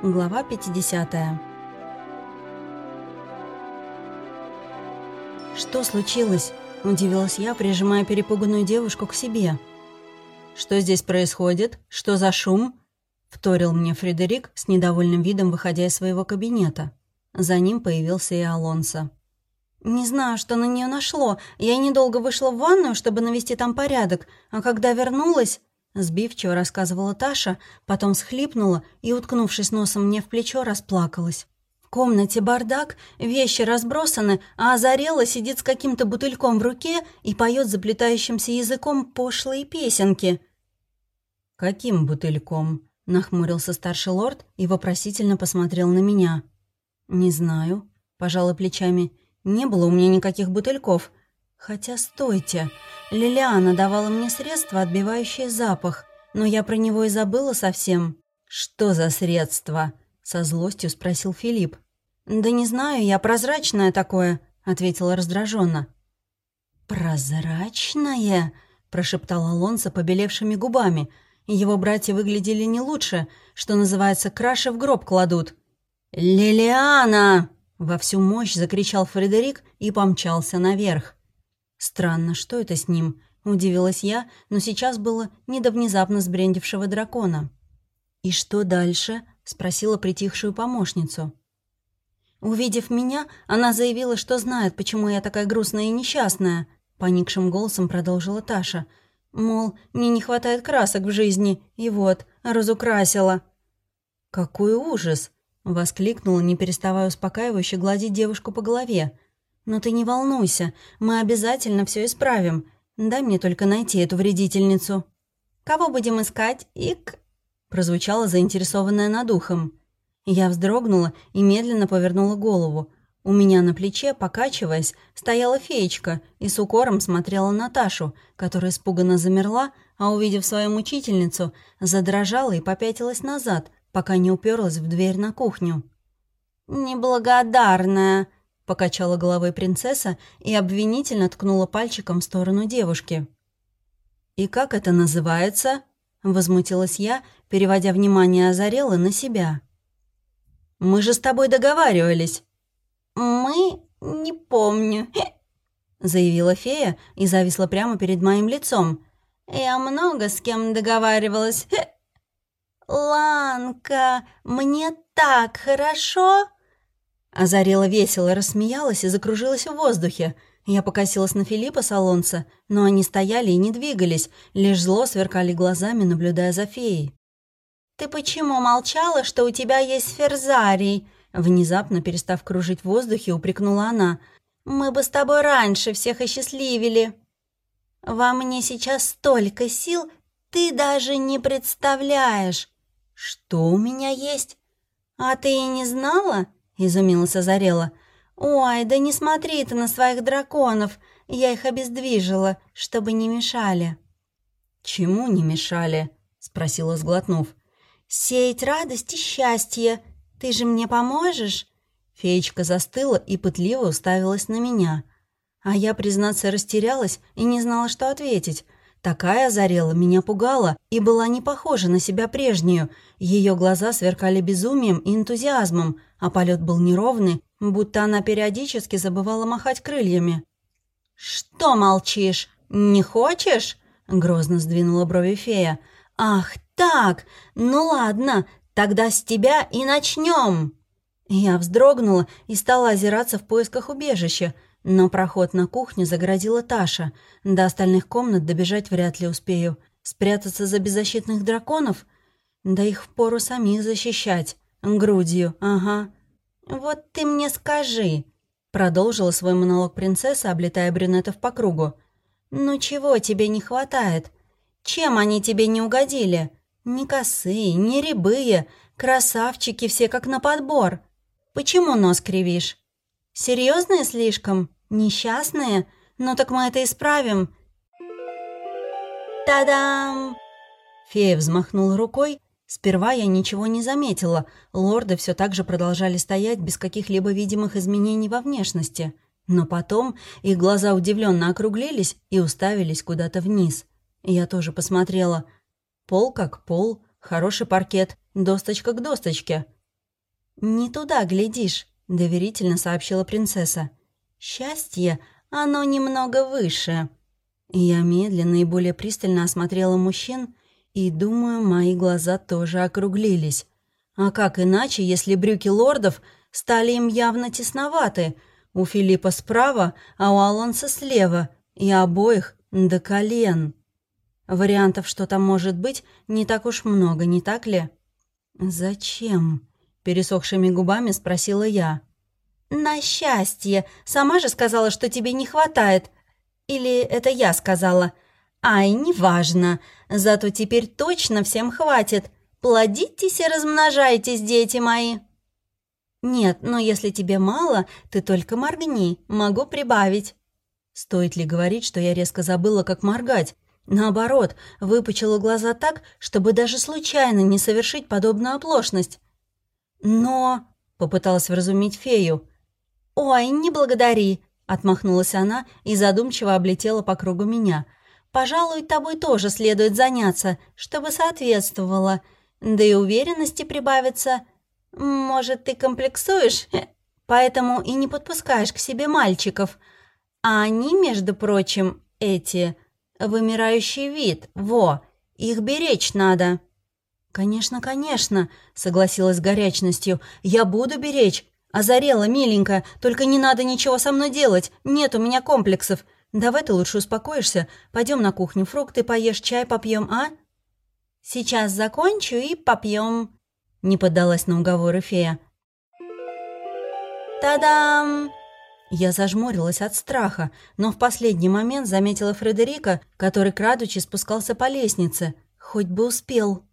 Глава 50 «Что случилось?» – удивилась я, прижимая перепуганную девушку к себе. «Что здесь происходит? Что за шум?» – вторил мне Фредерик с недовольным видом, выходя из своего кабинета. За ним появился и Алонсо. «Не знаю, что на нее нашло. Я недолго вышла в ванную, чтобы навести там порядок, а когда вернулась...» Сбивчиво рассказывала Таша, потом схлипнула и, уткнувшись носом мне в плечо, расплакалась. В комнате бардак, вещи разбросаны, а Озарела сидит с каким-то бутыльком в руке и поет заплетающимся языком пошлые песенки. «Каким бутыльком?» — нахмурился старший лорд и вопросительно посмотрел на меня. «Не знаю», — пожала плечами. «Не было у меня никаких бутыльков. Хотя, стойте, Лилиана давала мне средство, отбивающее запах, но я про него и забыла совсем. «Что за средство?» — со злостью спросил Филипп. «Да не знаю, я прозрачное такое», — ответила раздраженно. «Прозрачное?» — прошептал Алонсо побелевшими губами. Его братья выглядели не лучше, что называется, краши в гроб кладут. «Лилиана!» — во всю мощь закричал Фредерик и помчался наверх. Странно, что это с ним? Удивилась я, но сейчас было не до внезапно сбрендившего дракона. «И что дальше?» — спросила притихшую помощницу. Увидев меня, она заявила, что знает, почему я такая грустная и несчастная. Поникшим голосом продолжила Таша. Мол, мне не хватает красок в жизни, и вот, разукрасила. «Какой ужас!» — воскликнула, не переставая успокаивающе гладить девушку по голове. «Но ты не волнуйся, мы обязательно все исправим. Дай мне только найти эту вредительницу». «Кого будем искать, Ик?» прозвучало заинтересованное над ухом. Я вздрогнула и медленно повернула голову. У меня на плече, покачиваясь, стояла феечка и с укором смотрела на Ташу, которая испуганно замерла, а, увидев свою мучительницу, задрожала и попятилась назад, пока не уперлась в дверь на кухню. «Неблагодарная!» Покачала головой принцесса и обвинительно ткнула пальчиком в сторону девушки. «И как это называется?» — возмутилась я, переводя внимание Азарелы на себя. «Мы же с тобой договаривались». «Мы? Не помню», — заявила фея и зависла прямо перед моим лицом. «Я много с кем договаривалась. Ланка, мне так хорошо!» Озарела весело, рассмеялась и закружилась в воздухе. Я покосилась на Филиппа Солонца, но они стояли и не двигались, лишь зло сверкали глазами, наблюдая за феей. «Ты почему молчала, что у тебя есть ферзарий?» Внезапно, перестав кружить в воздухе, упрекнула она. «Мы бы с тобой раньше всех осчастливили. Во мне сейчас столько сил, ты даже не представляешь. Что у меня есть? А ты и не знала?» Изумилась Озарела. «Ой, да не смотри ты на своих драконов, я их обездвижила, чтобы не мешали». «Чему не мешали?» — спросила, сглотнув. «Сеять радость и счастье. Ты же мне поможешь?» Феечка застыла и пытливо уставилась на меня. А я, признаться, растерялась и не знала, что ответить. Такая озарела, меня пугала и была не похожа на себя прежнюю. Ее глаза сверкали безумием и энтузиазмом, а полет был неровный, будто она периодически забывала махать крыльями. «Что молчишь? Не хочешь?» — грозно сдвинула брови фея. «Ах, так! Ну ладно, тогда с тебя и начнем!» Я вздрогнула и стала озираться в поисках убежища, но проход на кухню загородила Таша. До остальных комнат добежать вряд ли успею. Спрятаться за беззащитных драконов? Да их впору самих защищать. Грудью, ага. «Вот ты мне скажи», — продолжила свой монолог принцесса, облетая брюнетов по кругу. «Ну чего тебе не хватает? Чем они тебе не угодили? Ни косые, ни рябые, красавчики все как на подбор. Почему нос кривишь? Серьезные слишком? Несчастные? Ну так мы это исправим». «Та-дам!» Фея взмахнула рукой, Сперва я ничего не заметила. Лорды все так же продолжали стоять без каких-либо видимых изменений во внешности. Но потом их глаза удивленно округлились и уставились куда-то вниз. Я тоже посмотрела. Пол как пол, хороший паркет, досточка к досточке. «Не туда глядишь», — доверительно сообщила принцесса. «Счастье, оно немного выше». Я медленно и более пристально осмотрела мужчин, и, думаю, мои глаза тоже округлились. А как иначе, если брюки лордов стали им явно тесноваты? У Филиппа справа, а у Алонса слева, и обоих до колен. Вариантов, что там может быть, не так уж много, не так ли? «Зачем?» — пересохшими губами спросила я. «На счастье! Сама же сказала, что тебе не хватает. Или это я сказала? Ай, неважно. Зато теперь точно всем хватит. Плодитесь и размножайтесь, дети мои!» «Нет, но если тебе мало, ты только моргни, могу прибавить». Стоит ли говорить, что я резко забыла, как моргать? Наоборот, выпучила глаза так, чтобы даже случайно не совершить подобную оплошность. «Но...» — попыталась вразумить фею. «Ой, не благодари!» — отмахнулась она и задумчиво облетела по кругу меня. «Пожалуй, тобой тоже следует заняться, чтобы соответствовало. Да и уверенности прибавится. Может, ты комплексуешь, поэтому и не подпускаешь к себе мальчиков. А они, между прочим, эти...» Вымирающий вид, во, их беречь надо». «Конечно, конечно», — согласилась с горячностью. «Я буду беречь. Озарела, миленькая, только не надо ничего со мной делать. Нет у меня комплексов. Давай ты лучше успокоишься. Пойдем на кухню, фрукты поешь, чай попьем, а?» «Сейчас закончу и попьем», — не поддалась на уговоры фея. «Та-дам!» Я зажмурилась от страха, но в последний момент заметила Фредерика, который, крадучи, спускался по лестнице. Хоть бы успел.